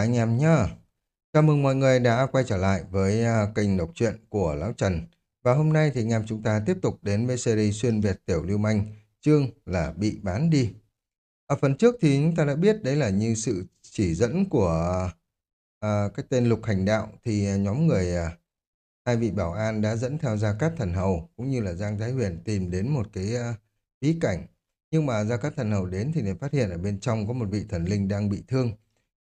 anh em nhé Chào mừng mọi người đã quay trở lại với à, kênh đọc truyện của Lão Trần. Và hôm nay thì anh em chúng ta tiếp tục đến với series xuyên Việt Tiểu Lưu Manh, chương là bị bán đi. Ở phần trước thì chúng ta đã biết đấy là như sự chỉ dẫn của à, cái tên Lục Hành Đạo thì nhóm người à, hai vị bảo an đã dẫn theo Gia Cát Thần Hầu cũng như là Giang Thái Huyền tìm đến một cái à, bí cảnh. Nhưng mà Gia Cát Thần Hầu đến thì lại phát hiện ở bên trong có một vị thần linh đang bị thương.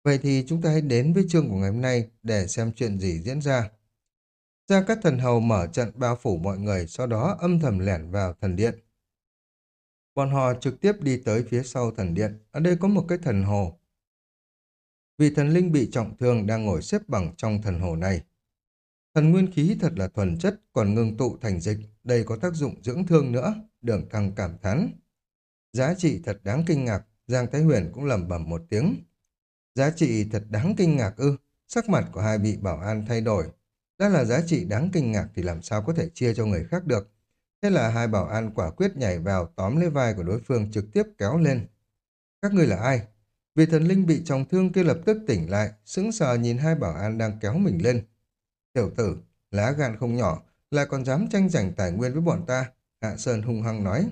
Vậy thì chúng ta hãy đến với chương của ngày hôm nay để xem chuyện gì diễn ra. Gia Cát Thần Hầu mở trận bao phủ mọi người, sau đó âm thầm lẻn vào thần điện. Bọn họ trực tiếp đi tới phía sau thần điện. Ở đây có một cái thần hồ. Vị thần linh bị trọng thương đang ngồi xếp bằng trong thần hồ này. Thần nguyên khí thật là thuần chất, còn ngưng tụ thành dịch. Đây có tác dụng dưỡng thương nữa. Đường thăng cảm thán. Giá trị thật đáng kinh ngạc. Giang Thái Huyền cũng lẩm bẩm một tiếng. Giá trị thật đáng kinh ngạc ư. Sắc mặt của hai vị bảo an thay đổi. Đã là giá trị đáng kinh ngạc thì làm sao có thể chia cho người khác được. Thế là hai bảo an quả quyết nhảy vào tóm lấy vai của đối phương trực tiếp kéo lên. Các người là ai? Vị thần linh bị trọng thương kia lập tức tỉnh lại, sững sờ nhìn hai bảo an đang kéo mình lên. Tiểu tử, lá gan không nhỏ, lại còn dám tranh giành tài nguyên với bọn ta. Hạ Sơn hung hăng nói.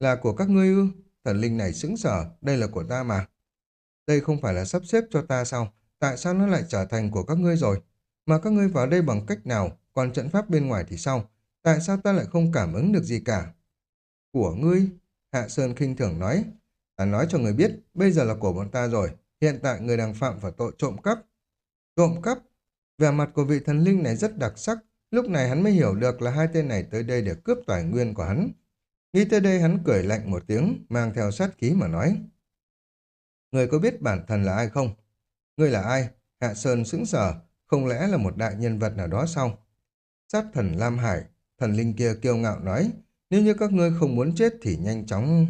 Là của các ngươi ư? Thần linh này sững sờ, đây là của ta mà. Đây không phải là sắp xếp cho ta sao? Tại sao nó lại trở thành của các ngươi rồi? Mà các ngươi vào đây bằng cách nào? Còn trận pháp bên ngoài thì sao? Tại sao ta lại không cảm ứng được gì cả? Của ngươi? Hạ Sơn khinh thường nói. Ta nói cho người biết, bây giờ là của bọn ta rồi. Hiện tại người đang phạm vào tội trộm cắp. Trộm cắp? Vẻ mặt của vị thần linh này rất đặc sắc. Lúc này hắn mới hiểu được là hai tên này tới đây để cướp tài nguyên của hắn. Nghĩ tới đây hắn cười lạnh một tiếng, mang theo sát khí mà nói. Người có biết bản thân là ai không? Người là ai? Hạ Sơn sững sờ, không lẽ là một đại nhân vật nào đó sao? Sát thần Lam Hải, thần linh kia kiêu ngạo nói, nếu như các ngươi không muốn chết thì nhanh chóng...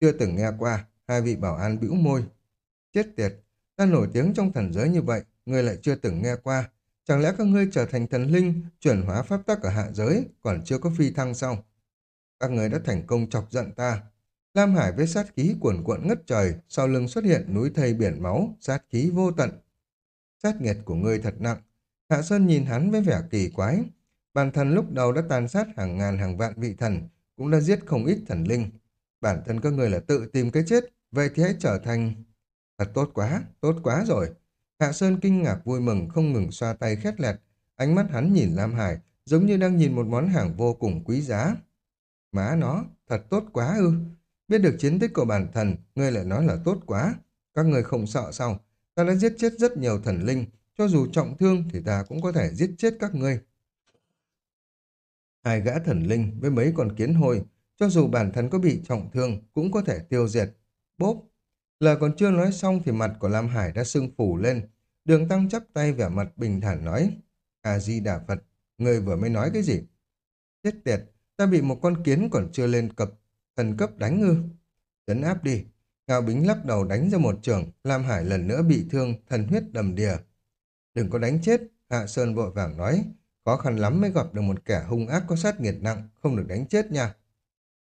Chưa từng nghe qua, hai vị bảo an bĩu môi. Chết tiệt, ta nổi tiếng trong thần giới như vậy, ngươi lại chưa từng nghe qua. Chẳng lẽ các ngươi trở thành thần linh, chuyển hóa pháp tắc ở hạ giới, còn chưa có phi thăng sao? Các ngươi đã thành công chọc giận ta, Lam Hải với sát khí cuồn cuộn ngất trời, sau lưng xuất hiện núi thây biển máu, sát khí vô tận. Sát nghiệt của ngươi thật nặng. Hạ Sơn nhìn hắn với vẻ kỳ quái. Bản thân lúc đầu đã tàn sát hàng ngàn hàng vạn vị thần, cũng đã giết không ít thần linh. Bản thân các người là tự tìm cái chết, vậy thì hãy trở thành... Thật tốt quá, tốt quá rồi. Hạ Sơn kinh ngạc vui mừng, không ngừng xoa tay khét lẹt. Ánh mắt hắn nhìn Lam Hải, giống như đang nhìn một món hàng vô cùng quý giá. Má nó, thật tốt quá ư. Biết được chiến tích của bản thần, ngươi lại nói là tốt quá. Các ngươi không sợ sao? Ta đã giết chết rất nhiều thần linh, cho dù trọng thương thì ta cũng có thể giết chết các ngươi. Hai gã thần linh với mấy con kiến hôi, cho dù bản thân có bị trọng thương cũng có thể tiêu diệt. Bốp! Lời còn chưa nói xong thì mặt của Lam Hải đã sưng phủ lên. Đường Tăng chắp tay vẻ mặt bình thản nói. A-di-đà Phật, người vừa mới nói cái gì? Chết tiệt, ta bị một con kiến còn chưa lên cập Thần cấp đánh ư? Chấn áp đi. Ngao Bính lắc đầu đánh ra một trường, Lam Hải lần nữa bị thương, thần huyết đầm đìa. Đừng có đánh chết, Hạ Sơn vội vàng nói. Khó khăn lắm mới gặp được một kẻ hung ác có sát nghiệt nặng, không được đánh chết nha.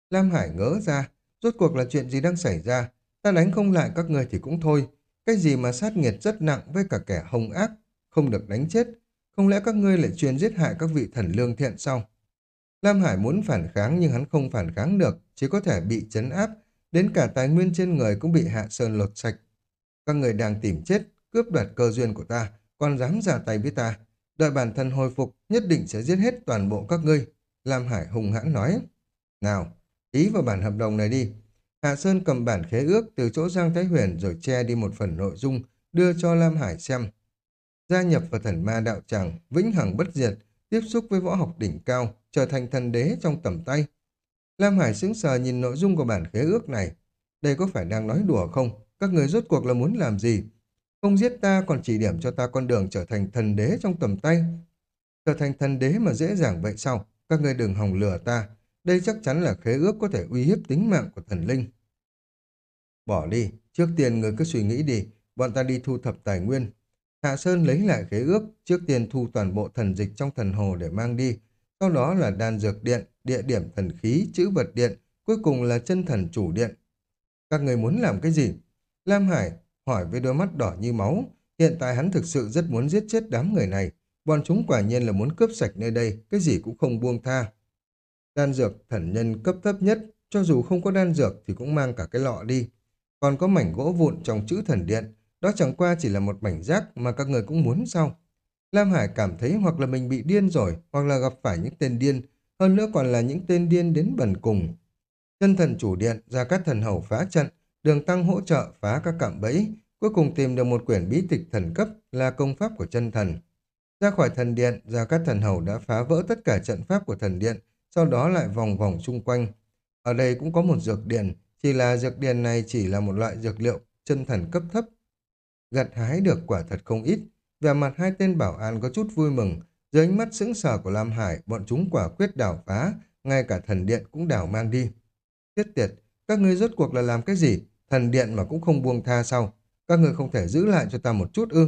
Lam Hải ngỡ ra, rốt cuộc là chuyện gì đang xảy ra? Ta đánh không lại các người thì cũng thôi. Cái gì mà sát nghiệt rất nặng với cả kẻ hung ác, không được đánh chết. Không lẽ các ngươi lại chuyên giết hại các vị thần lương thiện sao? Lam Hải muốn phản kháng nhưng hắn không phản kháng được, chỉ có thể bị chấn áp, đến cả tài nguyên trên người cũng bị Hạ Sơn lột sạch. Các người đang tìm chết, cướp đoạt cơ duyên của ta, còn dám ra tay với ta. Đợi bản thân hồi phục, nhất định sẽ giết hết toàn bộ các ngươi. Lam Hải hùng hãn nói. Nào, ý vào bản hợp đồng này đi. Hạ Sơn cầm bản khế ước từ chỗ Giang Thái Huyền rồi che đi một phần nội dung, đưa cho Lam Hải xem. Gia nhập vào thần ma đạo tràng, vĩnh hằng bất diệt, tiếp xúc với võ học đỉnh cao, trở thành thần đế trong tầm tay. Lam Hải sững sờ nhìn nội dung của bản khế ước này. Đây có phải đang nói đùa không? Các người rốt cuộc là muốn làm gì? Không giết ta còn chỉ điểm cho ta con đường trở thành thần đế trong tầm tay. Trở thành thần đế mà dễ dàng vậy sao? Các người đừng hòng lừa ta. Đây chắc chắn là khế ước có thể uy hiếp tính mạng của thần linh. Bỏ đi, trước tiên người cứ suy nghĩ đi, bọn ta đi thu thập tài nguyên. Hạ Sơn lấy lại khế ước, trước tiên thu toàn bộ thần dịch trong thần hồ để mang đi, sau đó là đan dược điện, địa điểm thần khí, chữ vật điện, cuối cùng là chân thần chủ điện. Các người muốn làm cái gì? Lam Hải hỏi với đôi mắt đỏ như máu, Hiện tại hắn thực sự rất muốn giết chết đám người này. Bọn chúng quả nhiên là muốn cướp sạch nơi đây, cái gì cũng không buông tha. Đan dược thần nhân cấp thấp nhất, cho dù không có đan dược thì cũng mang cả cái lọ đi. Còn có mảnh gỗ vụn trong chữ thần điện, đó chẳng qua chỉ là một mảnh rác mà các người cũng muốn sao. Lam Hải cảm thấy hoặc là mình bị điên rồi, hoặc là gặp phải những tên điên, hơn nữa còn là những tên điên đến bần cùng. Chân thần chủ điện, ra các thần hầu phá trận, đường tăng hỗ trợ phá các cạm bẫy, cuối cùng tìm được một quyển bí tịch thần cấp là công pháp của chân thần. Ra khỏi thần điện, ra các thần hầu đã phá vỡ tất cả trận pháp của thần điện, sau đó lại vòng vòng xung quanh. Ở đây cũng có một dược điển, chỉ là dược điển này chỉ là một loại dược liệu chân thần cấp thấp. Gặt hái được quả thật không ít, vẻ mặt hai tên bảo an có chút vui mừng, dưới ánh mắt sững sờ của Lam Hải, bọn chúng quả quyết đảo phá, ngay cả thần điện cũng đảo mang đi. Tiết tiệt, các ngươi rốt cuộc là làm cái gì? Thần điện mà cũng không buông tha sau Các ngươi không thể giữ lại cho ta một chút ư?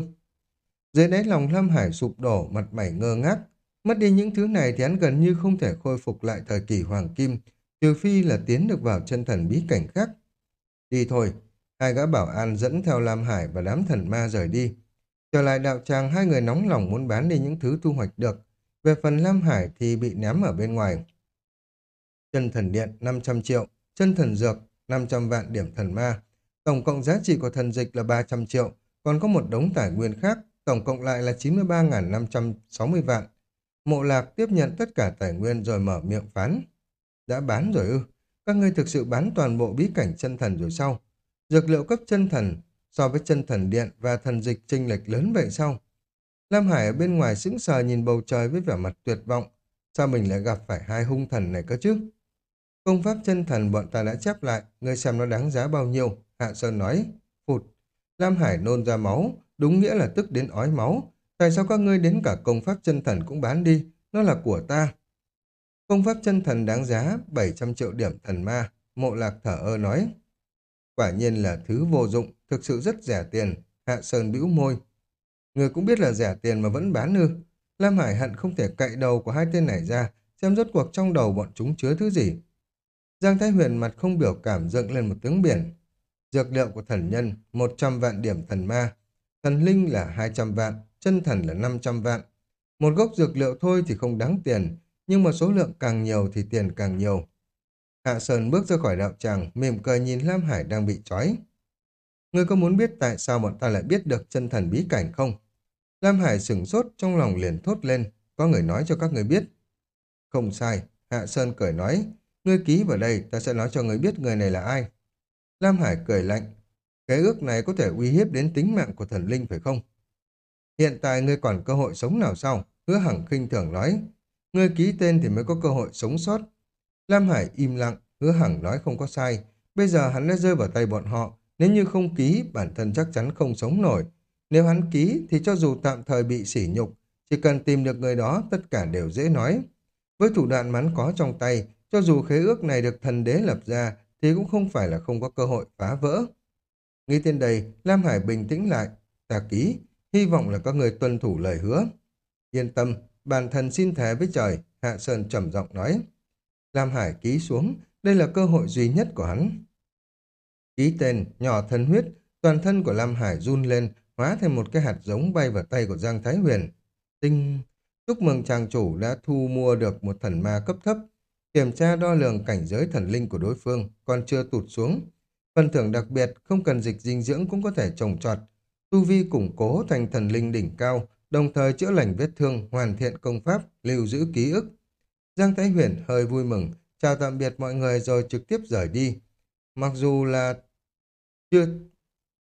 Dưới đáy lòng lam Hải sụp đổ, mặt mày ngơ ngác. Mất đi những thứ này thì hắn gần như không thể khôi phục lại thời kỳ hoàng kim, trừ phi là tiến được vào chân thần bí cảnh khác. Đi thôi, hai gã bảo an dẫn theo Lam Hải và đám thần ma rời đi. Trở lại đạo tràng, hai người nóng lòng muốn bán đi những thứ thu hoạch được. Về phần Lam Hải thì bị ném ở bên ngoài. Chân thần điện 500 triệu, chân thần dược 500 vạn điểm thần ma. Tổng cộng giá trị của thần dịch là 300 triệu, còn có một đống tài nguyên khác, tổng cộng lại là 93.560 vạn. Mộ lạc tiếp nhận tất cả tài nguyên rồi mở miệng phán. Đã bán rồi ư? Các ngươi thực sự bán toàn bộ bí cảnh chân thần rồi sao? Dược liệu cấp chân thần so với chân thần điện và thần dịch chênh lệch lớn vậy sao? Lam Hải ở bên ngoài sững sờ nhìn bầu trời với vẻ mặt tuyệt vọng. Sao mình lại gặp phải hai hung thần này cơ chứ? Công pháp chân thần bọn ta đã chép lại, ngươi xem nó đáng giá bao nhiêu? Hạ Sơn nói, phụt. Lam Hải nôn ra máu, đúng nghĩa là tức đến ói máu. Tại sao các ngươi đến cả công pháp chân thần cũng bán đi? Nó là của ta. Công pháp chân thần đáng giá 700 triệu điểm thần ma. Mộ lạc thở ơ nói. Quả nhiên là thứ vô dụng, thực sự rất rẻ tiền. Hạ Sơn bĩu môi. Người cũng biết là rẻ tiền mà vẫn bán ư. Lam Hải hận không thể cậy đầu của hai tên này ra, xem rốt cuộc trong đầu bọn chúng chứa thứ gì. Giang Thái Huyền mặt không biểu cảm dựng lên một tiếng biển. Dược liệu của thần nhân, 100 vạn điểm thần ma. Thần linh là 200 vạn, chân thần là 500 vạn. Một gốc dược liệu thôi thì không đáng tiền, nhưng mà số lượng càng nhiều thì tiền càng nhiều. Hạ Sơn bước ra khỏi đạo tràng, mỉm cười nhìn Lam Hải đang bị trói. Ngươi có muốn biết tại sao bọn ta lại biết được chân thần bí cảnh không? Lam Hải sửng sốt trong lòng liền thốt lên, có người nói cho các người biết. Không sai, Hạ Sơn cười nói, ngươi ký vào đây, ta sẽ nói cho người biết người này là ai. Lam Hải cười lạnh, cái ước này có thể uy hiếp đến tính mạng của thần linh phải không? Hiện tại ngươi còn cơ hội sống nào sao? Hứa Hằng khinh thường nói, ngươi ký tên thì mới có cơ hội sống sót. Lam Hải im lặng, hứa hằng nói không có sai. Bây giờ hắn đã rơi vào tay bọn họ. Nếu như không ký, bản thân chắc chắn không sống nổi. Nếu hắn ký, thì cho dù tạm thời bị sỉ nhục, chỉ cần tìm được người đó, tất cả đều dễ nói. Với thủ đoạn mắn có trong tay, cho dù khế ước này được thần đế lập ra, thì cũng không phải là không có cơ hội phá vỡ. Nghĩ tên đây, Lam Hải bình tĩnh lại. Ta ký, hy vọng là các người tuân thủ lời hứa. Yên tâm, bản thân xin thề với trời, Hạ Sơn trầm giọng nói. Lam Hải ký xuống, đây là cơ hội duy nhất của hắn. Ký tên, nhỏ thân huyết, toàn thân của Lam Hải run lên, hóa thành một cái hạt giống bay vào tay của Giang Thái Huyền. Tinh! Chúc mừng chàng chủ đã thu mua được một thần ma cấp thấp. Kiểm tra đo lường cảnh giới thần linh của đối phương, còn chưa tụt xuống. Phần thưởng đặc biệt, không cần dịch dinh dưỡng cũng có thể trồng trọt. Tu vi củng cố thành thần linh đỉnh cao, đồng thời chữa lành vết thương, hoàn thiện công pháp, lưu giữ ký ức. Giang Thái Huyền hơi vui mừng, chào tạm biệt mọi người rồi trực tiếp rời đi. Mặc dù là chưa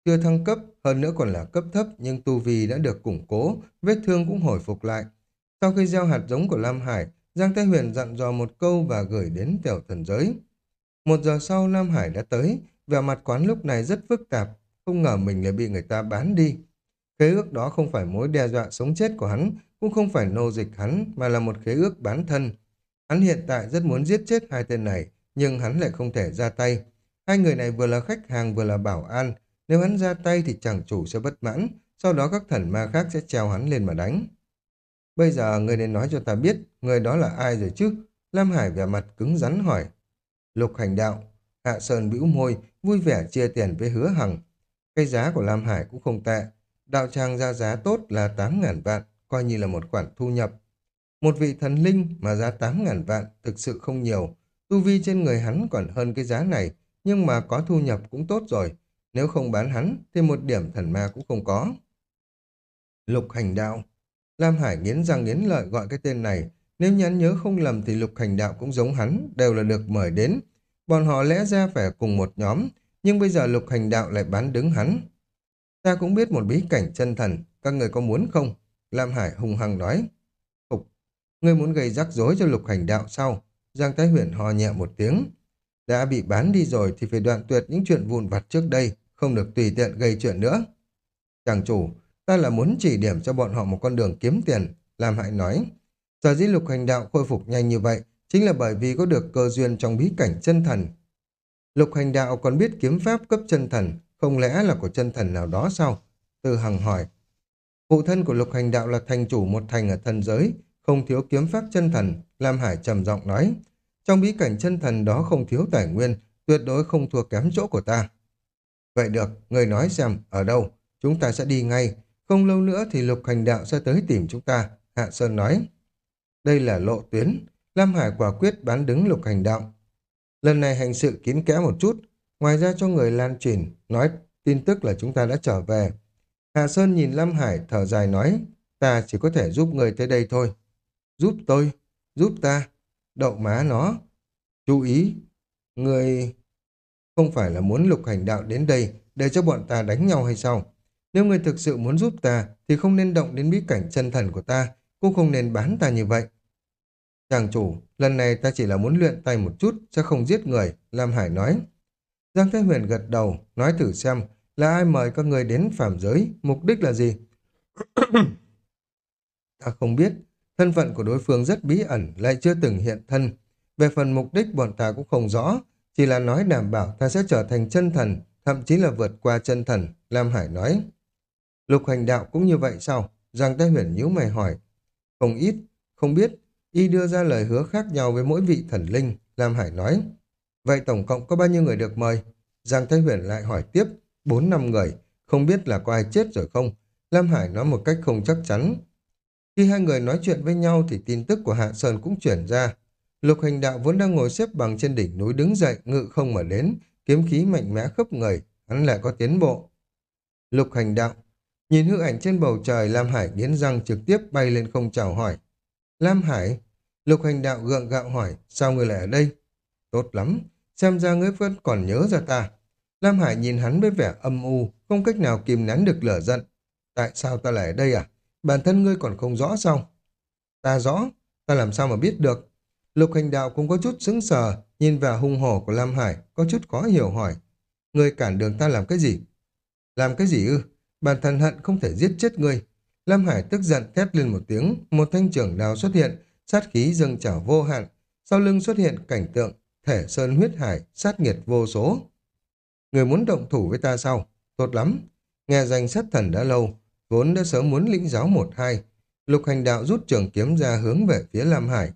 chưa thăng cấp, hơn nữa còn là cấp thấp nhưng tu vi đã được củng cố, vết thương cũng hồi phục lại. Sau khi gieo hạt giống của Lam Hải, Giang Thái Huyền dặn dò một câu và gửi đến tiểu thần giới. Một giờ sau Lam Hải đã tới, vẻ mặt quán lúc này rất phức tạp, không ngờ mình lại bị người ta bán đi. Khế ước đó không phải mối đe dọa sống chết của hắn, cũng không phải nô dịch hắn, mà là một khế ước bán thân. Hắn hiện tại rất muốn giết chết hai tên này, nhưng hắn lại không thể ra tay. Hai người này vừa là khách hàng vừa là bảo an. Nếu hắn ra tay thì chẳng chủ sẽ bất mãn, sau đó các thần ma khác sẽ treo hắn lên mà đánh. Bây giờ người nên nói cho ta biết người đó là ai rồi chứ? Lam Hải vẻ mặt cứng rắn hỏi. Lục hành đạo. Hạ Sơn bĩu môi, vui vẻ chia tiền với hứa hằng. Cái giá của Lam Hải cũng không tệ. đạo tràng ra giá tốt là 8.000 vạn, coi như là một khoản thu nhập. Một vị thần linh mà giá 8.000 vạn thực sự không nhiều, tu vi trên người hắn còn hơn cái giá này, nhưng mà có thu nhập cũng tốt rồi. Nếu không bán hắn thì một điểm thần ma cũng không có. Lục hành đạo Lam Hải nghiến răng nghiến lợi gọi cái tên này. Nếu nhắn nhớ không lầm thì lục hành đạo cũng giống hắn, đều là được mời đến. Bọn họ lẽ ra phải cùng một nhóm, nhưng bây giờ lục hành đạo lại bán đứng hắn. Ta cũng biết một bí cảnh chân thần, các người có muốn không? Lam Hải hùng hăng nói. Phục, ngươi muốn gây rắc rối cho lục hành đạo sao? Giang Thái Huyền ho nhẹ một tiếng. Đã bị bán đi rồi thì phải đoạn tuyệt những chuyện vụn vặt trước đây, không được tùy tiện gây chuyện nữa. Chàng chủ, ta là muốn chỉ điểm cho bọn họ một con đường kiếm tiền, Lam Hải nói. Sở dĩ lục hành đạo khôi phục nhanh như vậy chính là bởi vì có được cơ duyên trong bí cảnh chân thần. Lục hành đạo còn biết kiếm pháp cấp chân thần, không lẽ là của chân thần nào đó sao? Từ Hằng hỏi. Phụ thân của lục hành đạo là thành chủ một thành ở thần giới, không thiếu kiếm pháp chân thần, Lam Hải trầm giọng nói. Trong bí cảnh chân thần đó không thiếu tài nguyên, tuyệt đối không thua kém chỗ của ta. Vậy được, người nói xem, ở đâu? Chúng ta sẽ đi ngay. Không lâu nữa thì lục hành đạo sẽ tới tìm chúng ta, Hạ Sơn nói. Đây là lộ tuyến. Lam Hải quả quyết bán đứng lục hành đạo. Lần này hành sự kín kẽ một chút, ngoài ra cho người lan truyền, nói tin tức là chúng ta đã trở về. Hạ Sơn nhìn Lam Hải thở dài nói, ta chỉ có thể giúp người tới đây thôi. Giúp tôi, giúp ta, đậu má nó. Chú ý, người không phải là muốn lục hành đạo đến đây để cho bọn ta đánh nhau hay sao? Nếu người thực sự muốn giúp ta thì không nên động đến bí cảnh chân thần của ta, cũng không nên bán ta như vậy. Chàng chủ, lần này ta chỉ là muốn luyện tay một chút, sẽ không giết người, Lam Hải nói. Giang Thái Huyền gật đầu, nói thử xem, là ai mời các người đến phạm giới, mục đích là gì? ta không biết, thân phận của đối phương rất bí ẩn, lại chưa từng hiện thân. Về phần mục đích bọn ta cũng không rõ, chỉ là nói đảm bảo ta sẽ trở thành chân thần, thậm chí là vượt qua chân thần, Lam Hải nói. Lục hành đạo cũng như vậy sao? Giang Thái Huyền nhíu mày hỏi. Không ít, không biết, y đưa ra lời hứa khác nhau với mỗi vị thần linh, Lam Hải nói. Vậy tổng cộng có bao nhiêu người được mời? Giang Thái Huyền lại hỏi tiếp, bốn năm người, không biết là có ai chết rồi không? Lam Hải nói một cách không chắc chắn. Khi hai người nói chuyện với nhau thì tin tức của Hạ Sơn cũng chuyển ra. Lục hành đạo vốn đang ngồi xếp bằng trên đỉnh núi đứng dậy, ngự không mà đến, kiếm khí mạnh mẽ khắp người, hắn lại có tiến bộ. Lục hành đạo, nhìn hư ảnh trên bầu trời, Lam Hải nghiến răng trực tiếp bay lên không chào hỏi. Lam Hải, lục hành đạo gượng gạo hỏi, sao người lại ở đây? Tốt lắm, xem ra ngươi vẫn còn nhớ ra ta. Lam Hải nhìn hắn với vẻ âm u, không cách nào kìm nén được lửa giận. Tại sao ta lại ở đây à? Bản thân ngươi còn không rõ sao? Ta rõ, ta làm sao mà biết được? Lục hành đạo cũng có chút sững sờ, nhìn vào hung hổ của Lam Hải, có chút khó hiểu hỏi. Ngươi cản đường ta làm cái gì? Làm cái gì ư? Bản thân hận không thể giết chết ngươi. Lam Hải tức giận thét lên một tiếng, một thanh trưởng đào xuất hiện, sát khí dâng trào vô hạn. Sau lưng xuất hiện cảnh tượng, thể sơn huyết hải, sát nghiệt vô số. Người muốn động thủ với ta sao? Tốt lắm. Nghe danh sát thần đã lâu, vốn đã sớm muốn lĩnh giáo một hai. Lục hành đạo rút trường kiếm ra hướng về phía Lam Hải.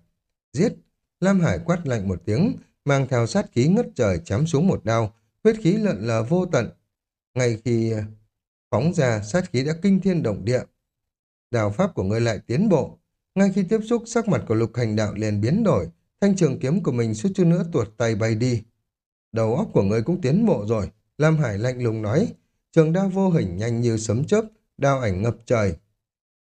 Giết! Lam Hải quát lạnh một tiếng, mang theo sát khí ngất trời chém xuống một đao, huyết khí lợn lờ vô tận. Ngay khi phóng ra, sát khí đã kinh thiên động địa. Đào pháp của ngươi lại tiến bộ. Ngay khi tiếp xúc, sắc mặt của lục hành đạo liền biến đổi, thanh trường kiếm của mình suốt chút nữa tuột tay bay đi. Đầu óc của ngươi cũng tiến bộ rồi, Lam Hải lạnh lùng nói, trường đao vô hình nhanh như sấm chớp, đao ảnh ngập trời.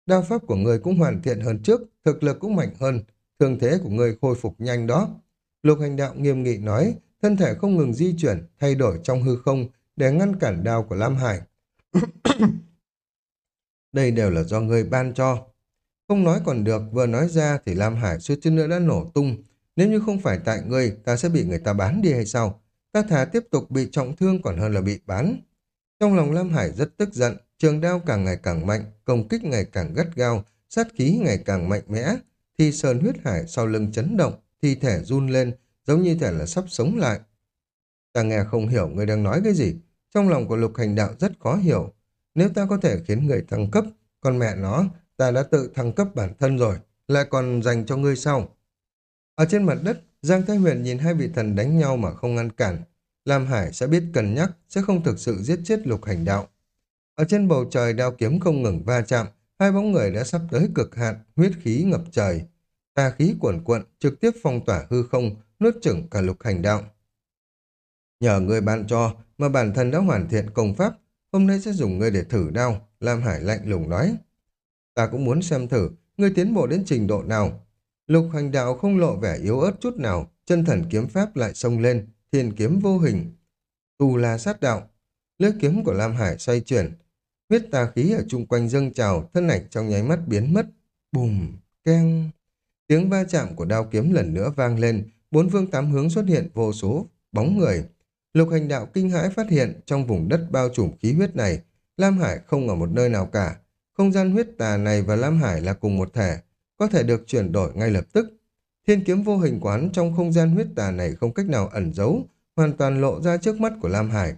Đao pháp của người cũng hoàn thiện hơn trước, thực lực cũng mạnh hơn, thương thế của người khôi phục nhanh đó. Lục hành đạo nghiêm nghị nói, thân thể không ngừng di chuyển, thay đổi trong hư không để ngăn cản đao của Lam Hải. Đây đều là do người ban cho. Không nói còn được, vừa nói ra thì Lam Hải suýt chút nữa đã nổ tung. Nếu như không phải tại ngươi, ta sẽ bị người ta bán đi hay sao? Ta thà tiếp tục bị trọng thương còn hơn là bị bán. Trong lòng Lam Hải rất tức giận, trường đao càng ngày càng mạnh, công kích ngày càng gắt gao, sát khí ngày càng mạnh mẽ. Thì sơn huyết hải sau lưng chấn động, thi thể run lên, giống như thể là sắp sống lại. Ta nghe không hiểu người đang nói cái gì. Trong lòng của lục hành đạo rất khó hiểu. Nếu ta có thể khiến người thăng cấp, còn mẹ nó, ta đã tự thăng cấp bản thân rồi, lại còn dành cho ngươi sau. Ở trên mặt đất, Giang Thái Huyền nhìn hai vị thần đánh nhau mà không ngăn cản. Lam Hải sẽ biết cân nhắc, sẽ không thực sự giết chết lục hành đạo. Ở trên bầu trời đao kiếm không ngừng va chạm, hai bóng người đã sắp tới cực hạn, huyết khí ngập trời. Tà khí cuồn cuộn, trực tiếp phong tỏa hư không, nuốt chửng cả lục hành đạo. Nhờ người bạn cho mà bản thân đã hoàn thiện công pháp, hôm nay sẽ dùng ngươi để thử đao, Lam Hải lạnh lùng nói. Ta cũng muốn xem thử, ngươi tiến bộ đến trình độ nào. Lục hành đạo không lộ vẻ yếu ớt chút nào, chân thần kiếm pháp lại xông lên, thiên kiếm vô hình. Tu la sát đạo, lưỡi kiếm của Lam Hải xoay chuyển, huyết tà khí ở chung quanh dâng trào, thân ảnh trong nháy mắt biến mất. Bùm, keng. Tiếng va chạm của đao kiếm lần nữa vang lên, bốn phương tám hướng xuất hiện vô số bóng người. Lục hành đạo kinh hãi phát hiện trong vùng đất bao trùm khí huyết này, Lam Hải không ở một nơi nào cả. Không gian huyết tà này và Lam Hải là cùng một thể, có thể được chuyển đổi ngay lập tức. Thiên kiếm vô hình quán trong không gian huyết tà này không cách nào ẩn giấu, hoàn toàn lộ ra trước mắt của Lam Hải.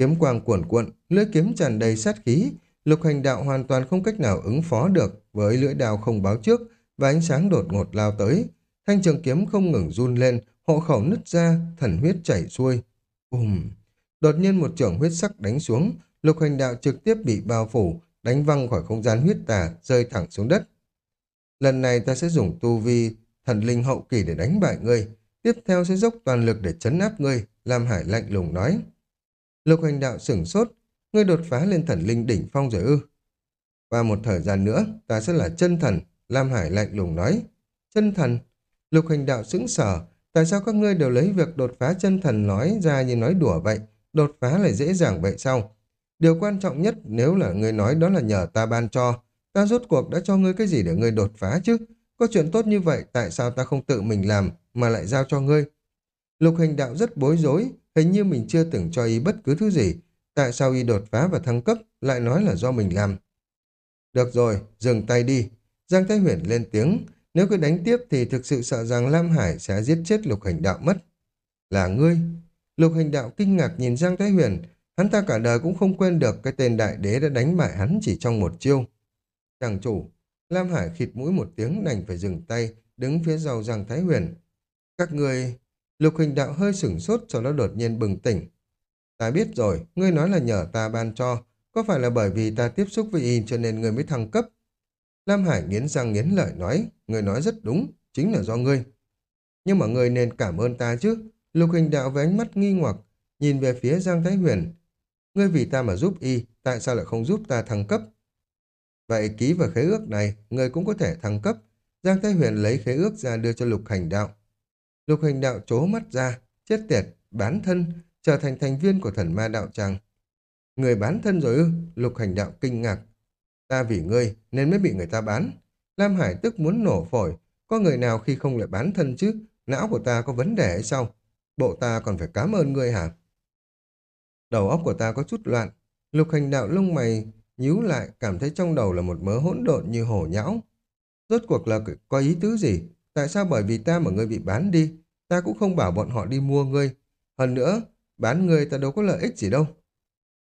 Kiếm quang cuồn cuộn, lưỡi kiếm tràn đầy sát khí, lục hành đạo hoàn toàn không cách nào ứng phó được với lưỡi đao không báo trước và ánh sáng đột ngột lao tới. Thanh trường kiếm không ngừng run lên, hộ khẩu nứt ra, thần huyết chảy xuôi. Bùm! Đột nhiên một trường huyết sắc đánh xuống, lục hành đạo trực tiếp bị bao phủ, đánh văng khỏi không gian huyết tà, rơi thẳng xuống đất. Lần này ta sẽ dùng tu vi thần linh hậu kỳ để đánh bại ngươi, tiếp theo sẽ dốc toàn lực để chấn áp ngươi, Lam Hải lạnh lùng nói. Lục hành đạo sửng sốt, ngươi đột phá lên thần linh đỉnh phong rồi ư. Qua một thời gian nữa, ta sẽ là chân thần, Lam Hải lạnh lùng nói. Chân thần? Lục hành đạo sững sờ, tại sao các ngươi đều lấy việc đột phá chân thần nói ra như nói đùa vậy, đột phá lại dễ dàng vậy sao? Điều quan trọng nhất nếu là ngươi nói đó là nhờ ta ban cho, ta rốt cuộc đã cho ngươi cái gì để ngươi đột phá chứ? Có chuyện tốt như vậy, tại sao ta không tự mình làm mà lại giao cho ngươi? Lục hành đạo rất bối rối, hình như mình chưa từng cho y bất cứ thứ gì. Tại sao y đột phá và thăng cấp lại nói là do mình làm? Được rồi, dừng tay đi. Giang Thái Huyền lên tiếng, nếu cứ đánh tiếp thì thực sự sợ rằng Lam Hải sẽ giết chết lục hành đạo mất. Là ngươi. Lục hành đạo kinh ngạc nhìn Giang Thái Huyền, hắn ta cả đời cũng không quên được cái tên đại đế đã đánh bại hắn chỉ trong một chiêu. Chàng chủ, Lam Hải khịt mũi một tiếng đành phải dừng tay, đứng phía sau Giang Thái Huyền. Các người... Lục hình đạo hơi sửng sốt sau đó đột nhiên bừng tỉnh. Ta biết rồi, ngươi nói là nhờ ta ban cho, có phải là bởi vì ta tiếp xúc với y cho nên ngươi mới thăng cấp? Lam Hải nghiến răng nghiến lợi nói, ngươi nói rất đúng, chính là do ngươi. Nhưng mà ngươi nên cảm ơn ta chứ. Lục hình đạo với ánh mắt nghi hoặc, nhìn về phía Giang Thái Huyền. Ngươi vì ta mà giúp y, tại sao lại không giúp ta thăng cấp? Vậy ký vào khế ước này, ngươi cũng có thể thăng cấp. Giang Thái Huyền lấy khế ước ra đưa cho lục hành đạo. Lục hành đạo chố mắt ra, chết tiệt, bán thân, trở thành thành viên của thần ma đạo tràng. Người bán thân rồi ư? Lục hành đạo kinh ngạc. Ta vì ngươi nên mới bị người ta bán. Lam Hải tức muốn nổ phổi. Có người nào khi không lại bán thân chứ? Não của ta có vấn đề hay sao? Bộ ta còn phải cảm ơn ngươi hả? Đầu óc của ta có chút loạn. Lục hành đạo lông mày nhíu lại cảm thấy trong đầu là một mớ hỗn độn như hổ nhão. Rốt cuộc là có ý tứ gì? Tại sao bởi vì ta mà ngươi bị bán đi? Ta cũng không bảo bọn họ đi mua ngươi. Hơn nữa, bán ngươi ta đâu có lợi ích gì đâu.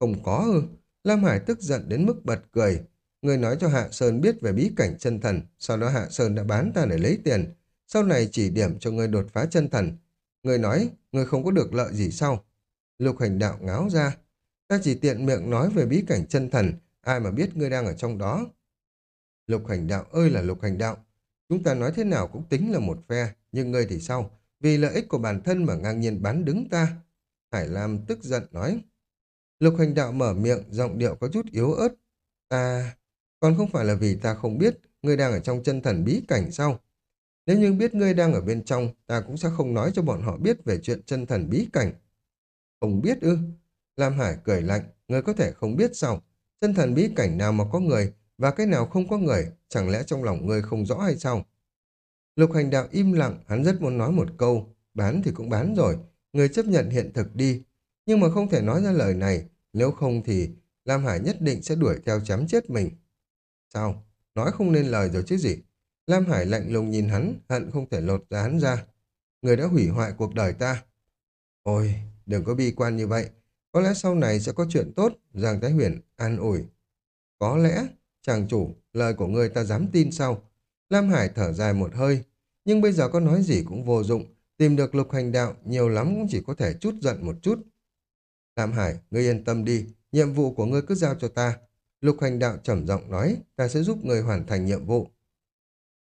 Không có ư. Lam Hải tức giận đến mức bật cười. Ngươi nói cho Hạ Sơn biết về bí cảnh chân thần, sau đó Hạ Sơn đã bán ta để lấy tiền. Sau này chỉ điểm cho ngươi đột phá chân thần. Ngươi nói, ngươi không có được lợi gì sau Lục hành đạo ngáo ra. Ta chỉ tiện miệng nói về bí cảnh chân thần, ai mà biết ngươi đang ở trong đó. Lục hành đạo ơi là lục hành đạo. Chúng ta nói thế nào cũng tính là một phe, nhưng ngươi thì sao? Vì lợi ích của bản thân mà ngang nhiên bán đứng ta. Hải Lam tức giận nói. Lục hành đạo mở miệng, giọng điệu có chút yếu ớt. Ta... Còn không phải là vì ta không biết ngươi đang ở trong chân thần bí cảnh sao? Nếu như biết ngươi đang ở bên trong, ta cũng sẽ không nói cho bọn họ biết về chuyện chân thần bí cảnh. Không biết ư? Lam Hải cười lạnh, ngươi có thể không biết sao? Chân thần bí cảnh nào mà có người và cái nào không có người, chẳng lẽ trong lòng ngươi không rõ hay sao? Lục hành đạo im lặng, hắn rất muốn nói một câu, bán thì cũng bán rồi, người chấp nhận hiện thực đi. Nhưng mà không thể nói ra lời này, nếu không thì Lam Hải nhất định sẽ đuổi theo chém chết mình. Sao? Nói không nên lời rồi chứ gì? Lam Hải lạnh lùng nhìn hắn, hận không thể lột ra hắn ra. Người đã hủy hoại cuộc đời ta. Ôi, đừng có bi quan như vậy. Có lẽ sau này sẽ có chuyện tốt, Giang Thái Huyền an ủi. Có lẽ, chàng chủ, lời của người ta dám tin sao? Lam Hải thở dài một hơi, nhưng bây giờ có nói gì cũng vô dụng, tìm được lục hành đạo nhiều lắm cũng chỉ có thể chút giận một chút. Lam Hải, ngươi yên tâm đi, nhiệm vụ của ngươi cứ giao cho ta. Lục hành đạo trầm giọng nói, ta sẽ giúp ngươi hoàn thành nhiệm vụ.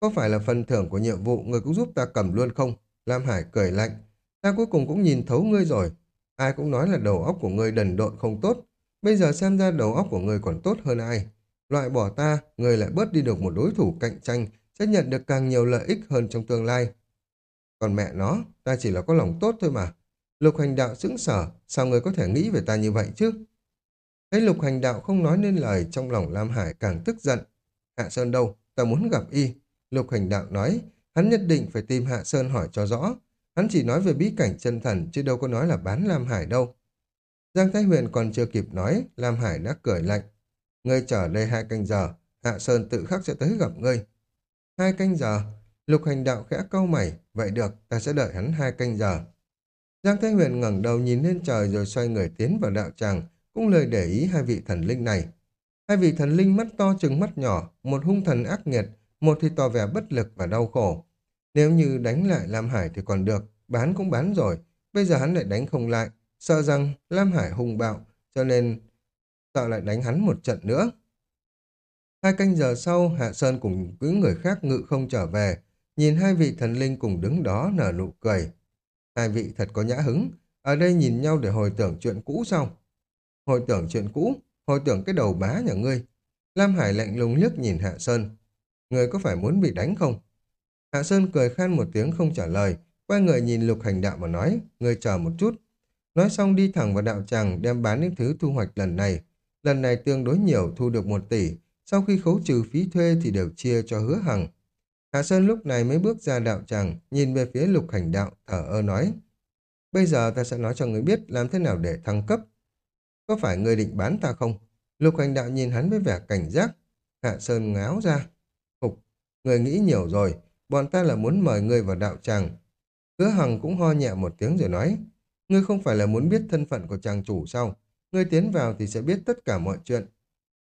Có phải là phần thưởng của nhiệm vụ ngươi cũng giúp ta cầm luôn không? Lam Hải cười lạnh. Ta cuối cùng cũng nhìn thấu ngươi rồi. Ai cũng nói là đầu óc của ngươi đần độn không tốt. Bây giờ xem ra đầu óc của ngươi còn tốt hơn ai. Loại bỏ ta, người lại bớt đi được một đối thủ cạnh tranh, sẽ nhận được càng nhiều lợi ích hơn trong tương lai. Còn mẹ nó, ta chỉ là có lòng tốt thôi mà. Lục hành đạo sững sở, sao người có thể nghĩ về ta như vậy chứ? Thấy lục hành đạo không nói nên lời, trong lòng Lam Hải càng tức giận. Hạ Sơn đâu? Ta muốn gặp y. Lục hành đạo nói, hắn nhất định phải tìm Hạ Sơn hỏi cho rõ. Hắn chỉ nói về bí cảnh chân thần, chứ đâu có nói là bán Lam Hải đâu. Giang Thái Huyền còn chưa kịp nói, Lam Hải đã cười lạnh. Ngươi trở đây hai canh giờ, Hạ Sơn tự khắc sẽ tới gặp ngươi. Hai canh giờ, lục hành đạo khẽ cau mày, vậy được, ta sẽ đợi hắn hai canh giờ. Giang Thái Huyền ngẩng đầu nhìn lên trời rồi xoay người tiến vào đạo tràng, cũng lời để ý hai vị thần linh này. Hai vị thần linh mắt to chừng mắt nhỏ, một hung thần ác nghiệt, một thì tỏ vẻ bất lực và đau khổ. Nếu như đánh lại Lam Hải thì còn được, bán cũng bán rồi, bây giờ hắn lại đánh không lại, sợ rằng Lam Hải hung bạo, cho nên sợ lại đánh hắn một trận nữa. Hai canh giờ sau, Hạ Sơn cùng những người khác ngự không trở về, nhìn hai vị thần linh cùng đứng đó nở nụ cười. Hai vị thật có nhã hứng, ở đây nhìn nhau để hồi tưởng chuyện cũ xong Hồi tưởng chuyện cũ, hồi tưởng cái đầu bá nhà ngươi. Lam Hải lạnh lùng liếc nhìn Hạ Sơn. Ngươi có phải muốn bị đánh không? Hạ Sơn cười khan một tiếng không trả lời, quay người nhìn lục hành đạo mà nói, ngươi chờ một chút. Nói xong đi thẳng vào đạo tràng đem bán những thứ thu hoạch lần này. Lần này tương đối nhiều thu được một tỷ, sau khi khấu trừ phí thuê thì đều chia cho hứa hằng. Hạ Sơn lúc này mới bước ra đạo tràng, nhìn về phía lục hành đạo, thở ơ nói. Bây giờ ta sẽ nói cho người biết làm thế nào để thăng cấp. Có phải người định bán ta không? Lục hành đạo nhìn hắn với vẻ cảnh giác. Hạ Sơn ngáo ra. Hục, người nghĩ nhiều rồi. Bọn ta là muốn mời người vào đạo tràng. Hứa Hằng cũng ho nhẹ một tiếng rồi nói. Ngươi không phải là muốn biết thân phận của chàng chủ sao? Ngươi tiến vào thì sẽ biết tất cả mọi chuyện.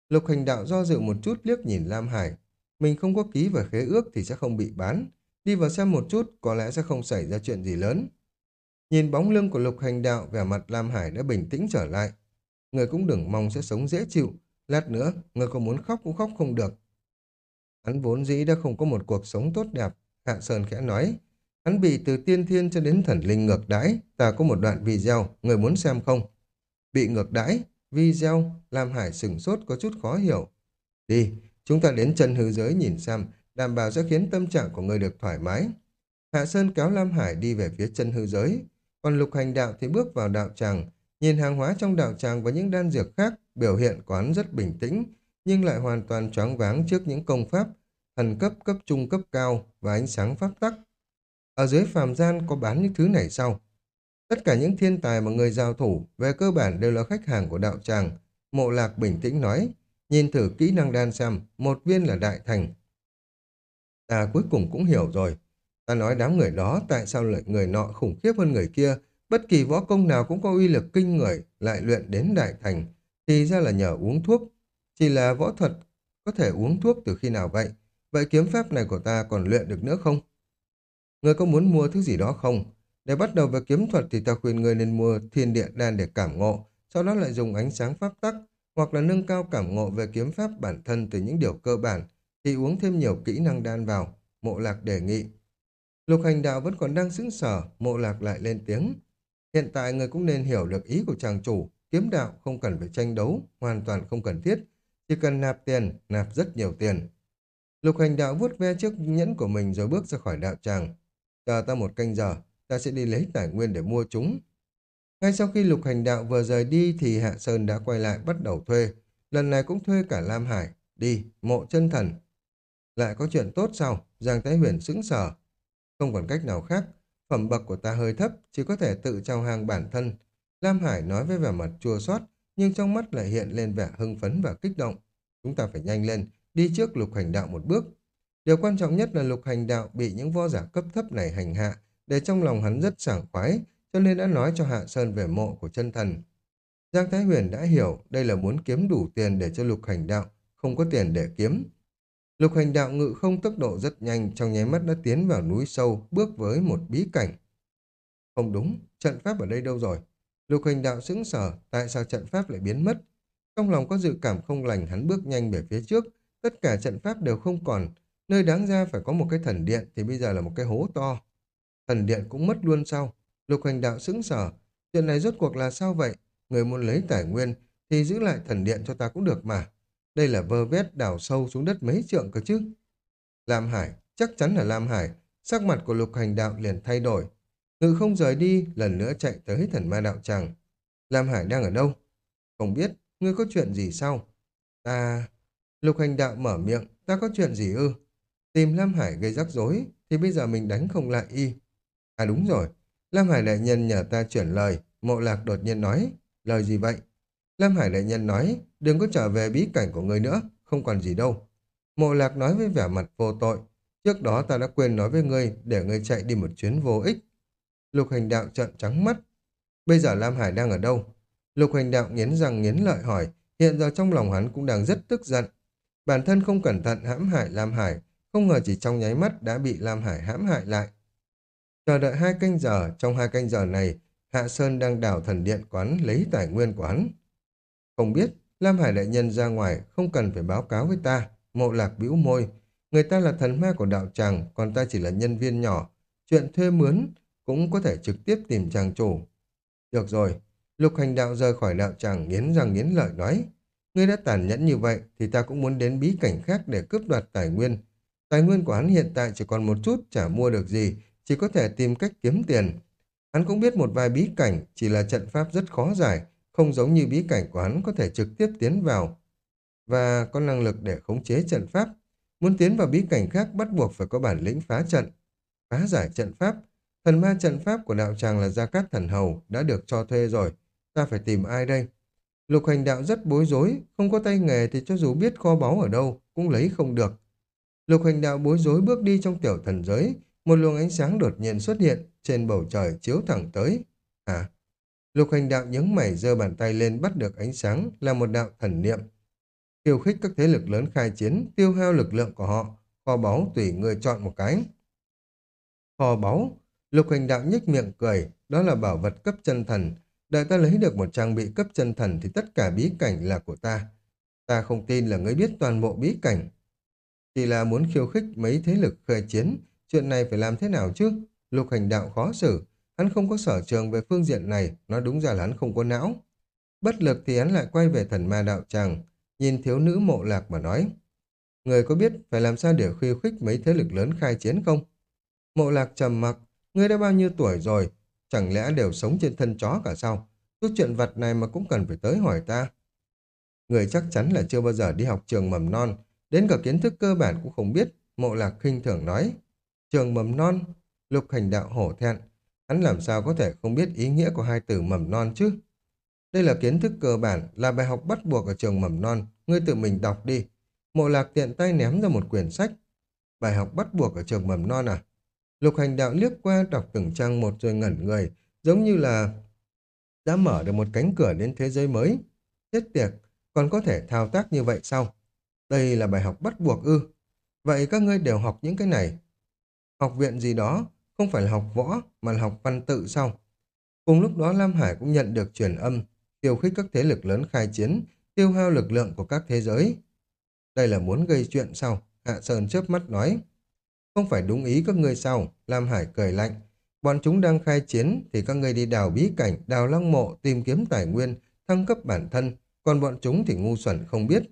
Lục hành đạo do dự một chút liếc nhìn Lam Hải. Mình không có ký vào khế ước thì sẽ không bị bán. Đi vào xem một chút có lẽ sẽ không xảy ra chuyện gì lớn. Nhìn bóng lưng của lục hành đạo vẻ mặt Lam Hải đã bình tĩnh trở lại người cũng đừng mong sẽ sống dễ chịu. Lát nữa, người có muốn khóc cũng khóc không được. Hắn vốn dĩ đã không có một cuộc sống tốt đẹp. Hạ Sơn khẽ nói. Hắn bị từ tiên thiên cho đến thần linh ngược đãi. Ta có một đoạn video, người muốn xem không? Bị ngược đãi? Video? Lam Hải sừng sốt có chút khó hiểu. Đi, chúng ta đến chân hư giới nhìn xem, đảm bảo sẽ khiến tâm trạng của người được thoải mái. Hạ Sơn kéo Lam Hải đi về phía chân hư giới, còn lục hành đạo thì bước vào đạo tràng, Nhìn hàng hóa trong đạo tràng và những đan dược khác, biểu hiện quán rất bình tĩnh, nhưng lại hoàn toàn choáng váng trước những công pháp, thần cấp, cấp trung, cấp cao và ánh sáng pháp tắc. Ở dưới phàm gian có bán những thứ này sau. Tất cả những thiên tài mà người giao thủ về cơ bản đều là khách hàng của đạo tràng. Mộ lạc bình tĩnh nói, nhìn thử kỹ năng đan xem, một viên là đại thành. Ta cuối cùng cũng hiểu rồi. Ta nói đám người đó tại sao lại người nọ khủng khiếp hơn người kia Bất kỳ võ công nào cũng có uy lực kinh người, lại luyện đến đại thành, thì ra là nhờ uống thuốc. Chỉ là võ thuật có thể uống thuốc từ khi nào vậy? Vậy kiếm pháp này của ta còn luyện được nữa không? Người có muốn mua thứ gì đó không? Để bắt đầu về kiếm thuật thì ta khuyên người nên mua thiên địa đan để cảm ngộ, sau đó lại dùng ánh sáng pháp tắc, hoặc là nâng cao cảm ngộ về kiếm pháp bản thân từ những điều cơ bản, thì uống thêm nhiều kỹ năng đan vào. Mộ lạc đề nghị. Lục hành đạo vẫn còn đang sững sở, mộ lạc lại lên tiếng. Hiện tại người cũng nên hiểu được ý của chàng chủ, kiếm đạo không cần phải tranh đấu, hoàn toàn không cần thiết, chỉ cần nạp tiền, nạp rất nhiều tiền. Lục hành đạo vuốt ve chiếc nhẫn của mình rồi bước ra khỏi đạo tràng. Chờ ta một canh giờ, ta sẽ đi lấy tài nguyên để mua chúng. Ngay sau khi lục hành đạo vừa rời đi thì Hạ Sơn đã quay lại bắt đầu thuê. Lần này cũng thuê cả Lam Hải. Đi, mộ chân thần. Lại có chuyện tốt sao? Giang Thái Huyền sững sờ. Không còn cách nào khác, Phẩm bậc của ta hơi thấp, chỉ có thể tự trao hàng bản thân. Lam Hải nói với vẻ mặt chua xót nhưng trong mắt lại hiện lên vẻ hưng phấn và kích động. Chúng ta phải nhanh lên, đi trước lục hành đạo một bước. Điều quan trọng nhất là lục hành đạo bị những võ giả cấp thấp này hành hạ, để trong lòng hắn rất sảng khoái, cho nên đã nói cho Hạ Sơn về mộ của chân thần. Giang Thái Huyền đã hiểu đây là muốn kiếm đủ tiền để cho lục hành đạo, không có tiền để kiếm. Lục hành đạo ngự không tốc độ rất nhanh, trong nháy mắt đã tiến vào núi sâu, bước với một bí cảnh. Không đúng, trận pháp ở đây đâu rồi? Lục hành đạo sững sờ, tại sao trận pháp lại biến mất? Trong lòng có dự cảm không lành hắn bước nhanh về phía trước, tất cả trận pháp đều không còn. Nơi đáng ra phải có một cái thần điện thì bây giờ là một cái hố to. Thần điện cũng mất luôn sao? Lục hành đạo sững sờ. Chuyện này rốt cuộc là sao vậy? Người muốn lấy tài nguyên thì giữ lại thần điện cho ta cũng được mà. Đây là vơ vét đào sâu xuống đất mấy trượng cơ chứ. Lam Hải, chắc chắn là Lam Hải. Sắc mặt của lục hành đạo liền thay đổi. Ngự không rời đi, lần nữa chạy tới thần ma đạo tràng. Lam Hải đang ở đâu? Không biết, ngươi có chuyện gì sao? Ta... Lục hành đạo mở miệng, ta có chuyện gì ư? Tìm Lam Hải gây rắc rối, thì bây giờ mình đánh không lại y. À đúng rồi, Lam Hải đại nhân nhờ ta chuyển lời, mộ lạc đột nhiên nói, lời gì vậy? Lam Hải đại nhân nói, đừng có trở về bí cảnh của người nữa, không còn gì đâu. Mộ lạc nói với vẻ mặt vô tội, trước đó ta đã quên nói với ngươi để ngươi chạy đi một chuyến vô ích. Lục hành đạo trợn trắng mắt. Bây giờ Lam Hải đang ở đâu? Lục hành đạo nghiến răng nghiến lợi hỏi, hiện giờ trong lòng hắn cũng đang rất tức giận. Bản thân không cẩn thận hãm hại Lam Hải, không ngờ chỉ trong nháy mắt đã bị Lam Hải hãm hại lại. Chờ đợi hai canh giờ, trong hai canh giờ này, Hạ Sơn đang đào thần điện quán lấy tài nguyên của hắn. Không biết, Lam Hải đại nhân ra ngoài không cần phải báo cáo với ta, mộ lạc bĩu môi. Người ta là thần ma của đạo tràng, còn ta chỉ là nhân viên nhỏ. Chuyện thuê mướn cũng có thể trực tiếp tìm chàng chủ. Được rồi, lục hành đạo rời khỏi đạo tràng nghiến răng nghiến lợi nói. Ngươi đã tàn nhẫn như vậy thì ta cũng muốn đến bí cảnh khác để cướp đoạt tài nguyên. Tài nguyên của hắn hiện tại chỉ còn một chút chả mua được gì, chỉ có thể tìm cách kiếm tiền. Hắn cũng biết một vài bí cảnh chỉ là trận pháp rất khó giải, không giống như bí cảnh của hắn có thể trực tiếp tiến vào và có năng lực để khống chế trận pháp. Muốn tiến vào bí cảnh khác bắt buộc phải có bản lĩnh phá trận. Phá giải trận pháp, thần ma trận pháp của đạo tràng là Gia Cát Thần Hầu đã được cho thuê rồi. Ta phải tìm ai đây? Lục hành đạo rất bối rối, không có tay nghề thì cho dù biết kho báu ở đâu cũng lấy không được. Lục hành đạo bối rối bước đi trong tiểu thần giới, một luồng ánh sáng đột nhiên xuất hiện trên bầu trời chiếu thẳng tới. À, lục hành đạo nhướng mày giơ bàn tay lên bắt được ánh sáng là một đạo thần niệm. Khiêu khích các thế lực lớn khai chiến, tiêu hao lực lượng của họ, kho báu tùy người chọn một cái. Kho báu, lục hành đạo nhếch miệng cười, đó là bảo vật cấp chân thần. Đợi ta lấy được một trang bị cấp chân thần thì tất cả bí cảnh là của ta. Ta không tin là ngươi biết toàn bộ bí cảnh. Chỉ là muốn khiêu khích mấy thế lực khai chiến, Chuyện này phải làm thế nào chứ? Lục hành đạo khó xử. Hắn không có sở trường về phương diện này, nói đúng ra là hắn không có não. Bất lực thì hắn lại quay về thần ma đạo tràng, nhìn thiếu nữ mộ lạc mà nói. Người có biết phải làm sao để khiêu khích mấy thế lực lớn khai chiến không? Mộ lạc trầm mặc, ngươi đã bao nhiêu tuổi rồi, chẳng lẽ đều sống trên thân chó cả sao? Chút chuyện vật này mà cũng cần phải tới hỏi ta. Người chắc chắn là chưa bao giờ đi học trường mầm non, đến cả kiến thức cơ bản cũng không biết, mộ lạc khinh thường nói. Trường mầm non, lục hành đạo hổ thẹn. Hắn làm sao có thể không biết ý nghĩa của hai từ mầm non chứ? Đây là kiến thức cơ bản, là bài học bắt buộc ở trường mầm non. Ngươi tự mình đọc đi. Mộ lạc tiện tay ném ra một quyển sách. Bài học bắt buộc ở trường mầm non à? Lục hành đạo liếc qua đọc từng trang một rồi ngẩn người, giống như là đã mở được một cánh cửa đến thế giới mới. Chết tiệt, còn có thể thao tác như vậy sao? Đây là bài học bắt buộc ư. Vậy các ngươi đều học những cái này, Học viện gì đó, không phải là học võ, mà là học văn tự sao? Cùng lúc đó Lam Hải cũng nhận được truyền âm, khiêu khích các thế lực lớn khai chiến, tiêu hao lực lượng của các thế giới. Đây là muốn gây chuyện sao? Hạ Sơn chớp mắt nói. Không phải đúng ý các ngươi sao? Lam Hải cười lạnh. Bọn chúng đang khai chiến thì các ngươi đi đào bí cảnh, đào lăng mộ, tìm kiếm tài nguyên, thăng cấp bản thân, còn bọn chúng thì ngu xuẩn không biết.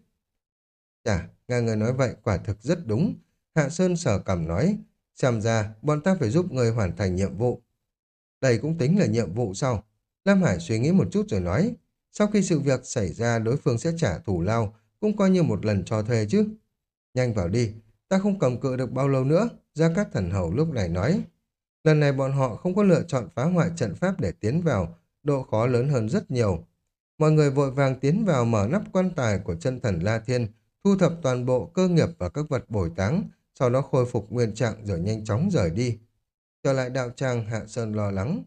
Chà, nghe người nói vậy quả thực rất đúng. Hạ Sơn sở cảm nói, Xem ra, bọn ta phải giúp người hoàn thành nhiệm vụ. Đây cũng tính là nhiệm vụ sau Lam Hải suy nghĩ một chút rồi nói, sau khi sự việc xảy ra đối phương sẽ trả thù lao, cũng coi như một lần cho thuê chứ. Nhanh vào đi, ta không cầm cự được bao lâu nữa, Gia Cát Thần Hầu lúc này nói. Lần này bọn họ không có lựa chọn phá hoại trận pháp để tiến vào, độ khó lớn hơn rất nhiều. Mọi người vội vàng tiến vào mở nắp quan tài của chân thần La Thiên, thu thập toàn bộ cơ nghiệp và các vật bồi táng, sau đó khôi phục nguyên trạng rồi nhanh chóng rời đi. Trở lại đạo tràng, Hạ Sơn lo lắng.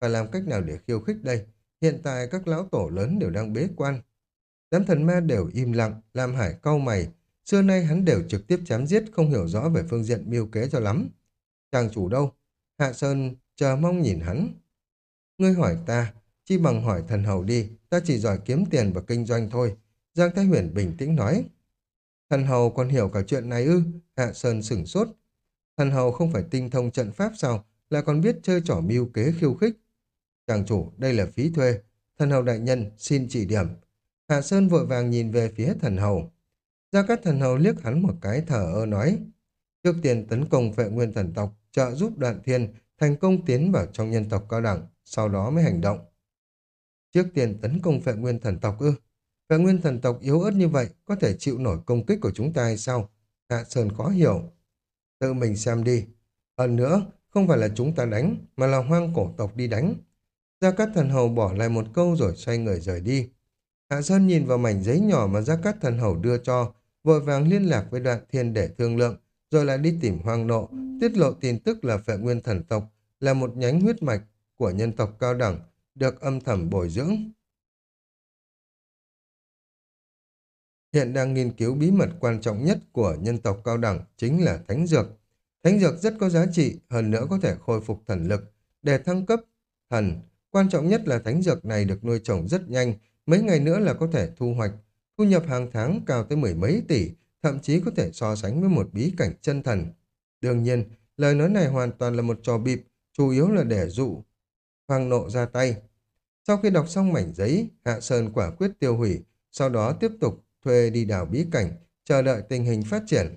Phải làm cách nào để khiêu khích đây? Hiện tại các lão tổ lớn đều đang bế quan. Đám thần ma đều im lặng, làm Hải cau mày. Xưa nay hắn đều trực tiếp chém giết, không hiểu rõ về phương diện mưu kế cho lắm. Chàng chủ đâu? Hạ Sơn chờ mong nhìn hắn. Ngươi hỏi ta, chi bằng hỏi thần hầu đi, ta chỉ giỏi kiếm tiền và kinh doanh thôi. Giang Thái Huyền bình tĩnh nói. Thần hầu còn hiểu cả chuyện này ư? Hạ Sơn sửng sốt. Thần hầu không phải tinh thông trận pháp sao, là còn biết chơi trò mưu kế khiêu khích. Chàng chủ, đây là phí thuê. Thần hầu đại nhân, xin chỉ điểm. Hạ Sơn vội vàng nhìn về phía thần hầu. Gia Cát thần hầu liếc hắn một cái thở ơ nói. Trước tiên tấn công vệ nguyên thần tộc, trợ giúp đoạn thiên, thành công tiến vào trong nhân tộc cao đẳng, sau đó mới hành động. Trước tiên tấn công vệ nguyên thần tộc ư? Cả nguyên thần tộc yếu ớt như vậy có thể chịu nổi công kích của chúng ta hay sao? Hạ Sơn khó hiểu. Tự mình xem đi. Hơn nữa, không phải là chúng ta đánh, mà là hoang cổ tộc đi đánh. Gia Cát Thần Hầu bỏ lại một câu rồi xoay người rời đi. Hạ Sơn nhìn vào mảnh giấy nhỏ mà Gia Cát Thần Hầu đưa cho, vội vàng liên lạc với đoạn thiên để thương lượng, rồi lại đi tìm hoang nộ, tiết lộ tin tức là phệ nguyên thần tộc, là một nhánh huyết mạch của nhân tộc cao đẳng, được âm thầm bồi dưỡng. Hiện đang nghiên cứu bí mật quan trọng nhất của nhân tộc cao đẳng chính là thánh dược. Thánh dược rất có giá trị, hơn nữa có thể khôi phục thần lực. Để thăng cấp thần, quan trọng nhất là thánh dược này được nuôi trồng rất nhanh, mấy ngày nữa là có thể thu hoạch. Thu nhập hàng tháng cao tới mười mấy tỷ, thậm chí có thể so sánh với một bí cảnh chân thần. Đương nhiên, lời nói này hoàn toàn là một trò bịp, chủ yếu là để dụ Hoàng nộ ra tay. Sau khi đọc xong mảnh giấy, Hạ Sơn quả quyết tiêu hủy, sau đó tiếp tục thuê đi đào bí cảnh, chờ đợi tình hình phát triển.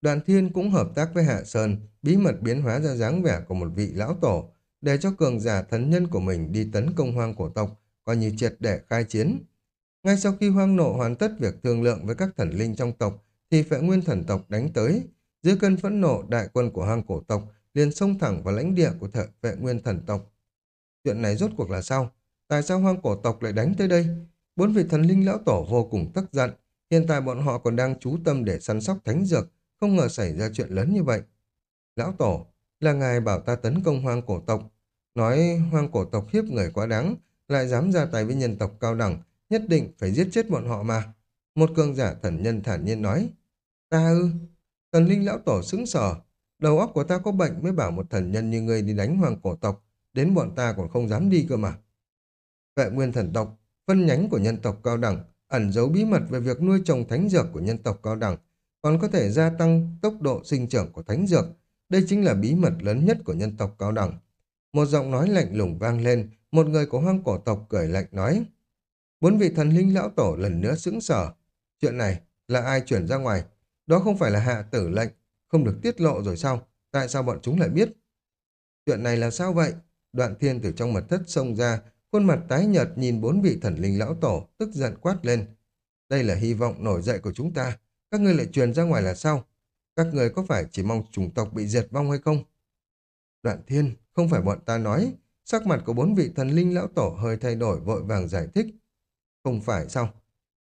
Đoàn thiên cũng hợp tác với Hạ Sơn, bí mật biến hóa ra dáng vẻ của một vị lão tổ, để cho cường giả thần nhân của mình đi tấn công hoang cổ tộc, coi như triệt để khai chiến. Ngay sau khi hoang nộ hoàn tất việc thương lượng với các thần linh trong tộc, thì phệ nguyên thần tộc đánh tới. Dưới cơn phẫn nộ, đại quân của hoang cổ tộc liền xông thẳng vào lãnh địa của thợ vệ nguyên thần tộc. Chuyện này rốt cuộc là sao? Tại sao hoang cổ tộc lại đánh tới đây? Bốn vị thần linh lão tổ vô cùng tức giận. Hiện tại bọn họ còn đang chú tâm để săn sóc thánh dược, không ngờ xảy ra chuyện lớn như vậy. Lão tổ, là ngài bảo ta tấn công hoang cổ tộc. Nói hoang cổ tộc hiếp người quá đáng, lại dám ra tay với nhân tộc cao đẳng, nhất định phải giết chết bọn họ mà. Một cường giả thần nhân thản nhiên nói. Ta ư? Thần linh lão tổ xứng sở. Đầu óc của ta có bệnh mới bảo một thần nhân như ngươi đi đánh hoàng cổ tộc, đến bọn ta còn không dám đi cơ mà. Vệ nguyên thần tộc, phân nhánh của nhân tộc cao đẳng, ẩn giấu bí mật về việc nuôi trồng thánh dược của nhân tộc cao đẳng, còn có thể gia tăng tốc độ sinh trưởng của thánh dược. Đây chính là bí mật lớn nhất của nhân tộc cao đẳng. Một giọng nói lạnh lùng vang lên, một người của hoang cổ tộc cười lạnh nói. Bốn vị thần linh lão tổ lần nữa sững sờ. Chuyện này là ai chuyển ra ngoài? Đó không phải là hạ tử lệnh, không được tiết lộ rồi sao? Tại sao bọn chúng lại biết? Chuyện này là sao vậy? Đoạn thiên từ trong mật thất xông ra, khuôn mặt tái nhợt nhìn bốn vị thần linh lão tổ, tức giận quát lên. Đây là hy vọng nổi dậy của chúng ta. Các ngươi lại truyền ra ngoài là sao? Các người có phải chỉ mong chủng tộc bị diệt vong hay không? Đoạn thiên, không phải bọn ta nói. Sắc mặt của bốn vị thần linh lão tổ hơi thay đổi vội vàng giải thích. Không phải sao?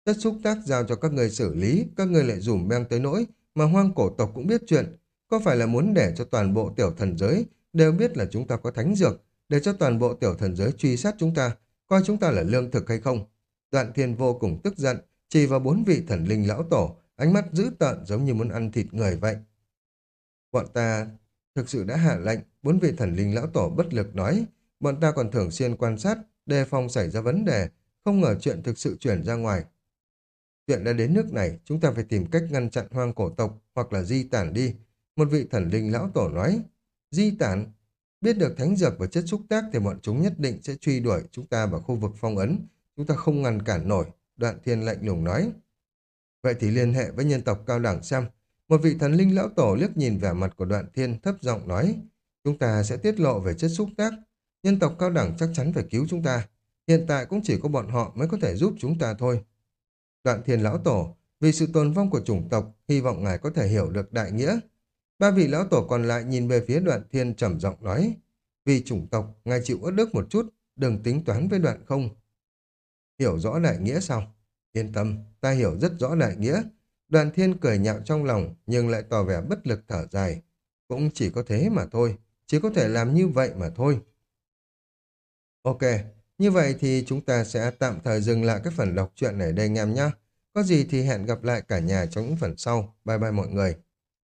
Chất xúc tác giao cho các người xử lý, các người lại dùm beng tới nỗi mà hoang cổ tộc cũng biết chuyện. Có phải là muốn để cho toàn bộ tiểu thần giới đều biết là chúng ta có thánh dược, để cho toàn bộ tiểu thần giới truy sát chúng ta, coi chúng ta là lương thực hay không? Đoạn thiên vô cùng tức giận, chỉ vào bốn vị thần linh lão tổ, ánh mắt dữ tợn giống như muốn ăn thịt người vậy. Bọn ta thực sự đã hạ lệnh, bốn vị thần linh lão tổ bất lực nói, bọn ta còn thường xuyên quan sát, đề phòng xảy ra vấn đề, không ngờ chuyện thực sự chuyển ra ngoài. Chuyện đã đến nước này, chúng ta phải tìm cách ngăn chặn hoang cổ tộc hoặc là di tản đi. Một vị thần linh lão tổ nói, di tản, biết được thánh dược và chất xúc tác thì bọn chúng nhất định sẽ truy đuổi chúng ta vào khu vực phong ấn. Chúng ta không ngăn cản nổi, đoạn thiên lạnh lùng nói. Vậy thì liên hệ với nhân tộc cao đẳng xem. Một vị thần linh lão tổ liếc nhìn vẻ mặt của đoạn thiên thấp giọng nói, chúng ta sẽ tiết lộ về chất xúc tác. Nhân tộc cao đẳng chắc chắn phải cứu chúng ta. Hiện tại cũng chỉ có bọn họ mới có thể giúp chúng ta thôi. Đoạn thiên lão tổ, vì sự tồn vong của chủng tộc, hy vọng ngài có thể hiểu được đại nghĩa. Ba vị lão tổ còn lại nhìn về phía đoạn thiên trầm giọng nói, vì chủng tộc, ngài chịu ớt đức một chút, đừng tính toán với đoạn không. Hiểu rõ đại nghĩa sao? Yên tâm, ta hiểu rất rõ đại nghĩa. Đoàn thiên cười nhạo trong lòng, nhưng lại tỏ vẻ bất lực thở dài. Cũng chỉ có thế mà thôi, chỉ có thể làm như vậy mà thôi. Ok, như vậy thì chúng ta sẽ tạm thời dừng lại cái phần đọc truyện này đây anh em nhé. Có gì thì hẹn gặp lại cả nhà trong những phần sau. Bye bye mọi người.